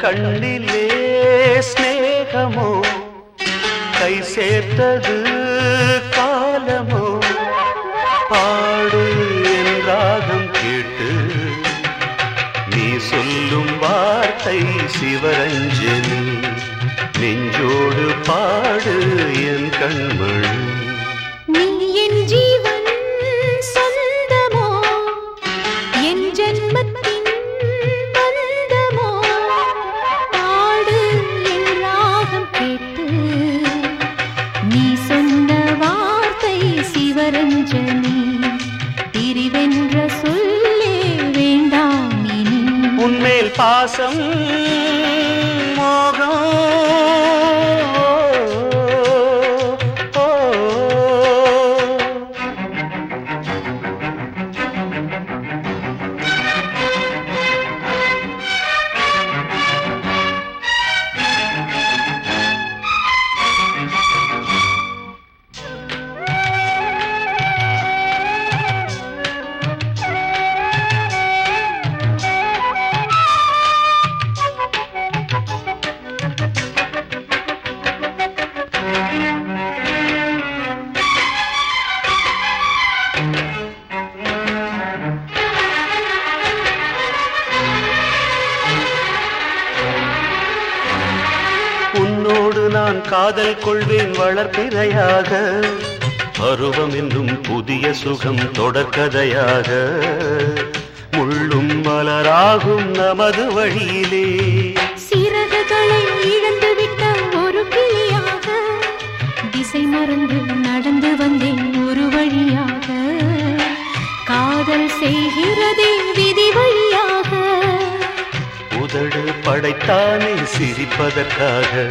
கண்ணிலே ஸ்நேகமோ கை சேர்த்தது காலமோ? பாடு என் கேட்டு நீ சொல்லும் வார்த்தை சிவரஞ்சனி. நெஞ்சோடு பா பாசம். நான் காதல் கொள்வேன் வளர்ப்பிறையாக. பருவம் என்னும் புதிய சுகம் தொடர்கதையாக. முள்ளும் மலராகும் நமது வழியிலே. சிறகுகளை இழந்துவிட்ட ஒரு கிளியாக. திசை மறந்து நடந்து வந்தேன் ஒரு வழியாக. காதல் செய்கிறதே விதி வழியாக. உதடு படைத்தானே சிரிப்பதற்காக.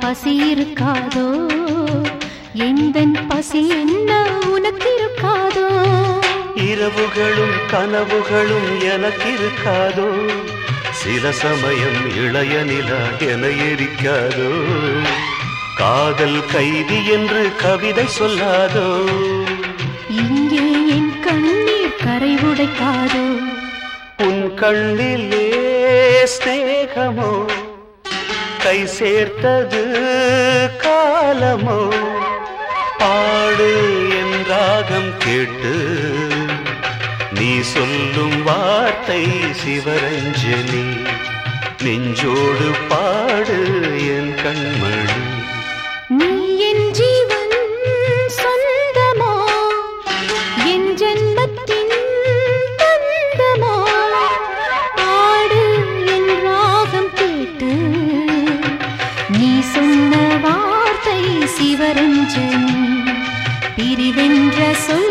பசி இருக்காதோ? எந்தன் பசி என்ன உனக்கு இருக்காதோ இரவுகளும் கனவுகளும் எனக்கு இருக்காதோ சில சமயம் இளைய நிலா என எரிக்காதோ? காதல் கைதி என்று கவிதை சொல்லாதோ? இங்கே என் கண்ணீர் கரை உடைக்காதோ? உன் கண்ணிலே சேர்த்தது காலமோ? பாடு என் ராகம் கேட்டு நீ சொல்லும் வார்த்தை சிவரஞ்சனி. நெஞ்சோடு பாடு என் கண்மணி. நீ என்று பிரிவென்ற சொல்